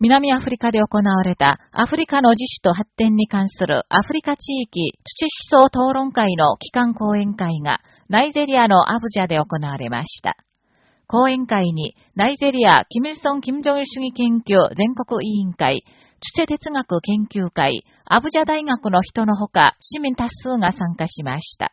南アフリカで行われたアフリカの自主と発展に関するアフリカ地域土思想討論会の機関講演会がナイジェリアのアブジャで行われました。講演会にナイジェリア、キムソン・キム・ジョン主義研究全国委員会、土地哲学研究会、アブジャ大学の人のほか市民多数が参加しました。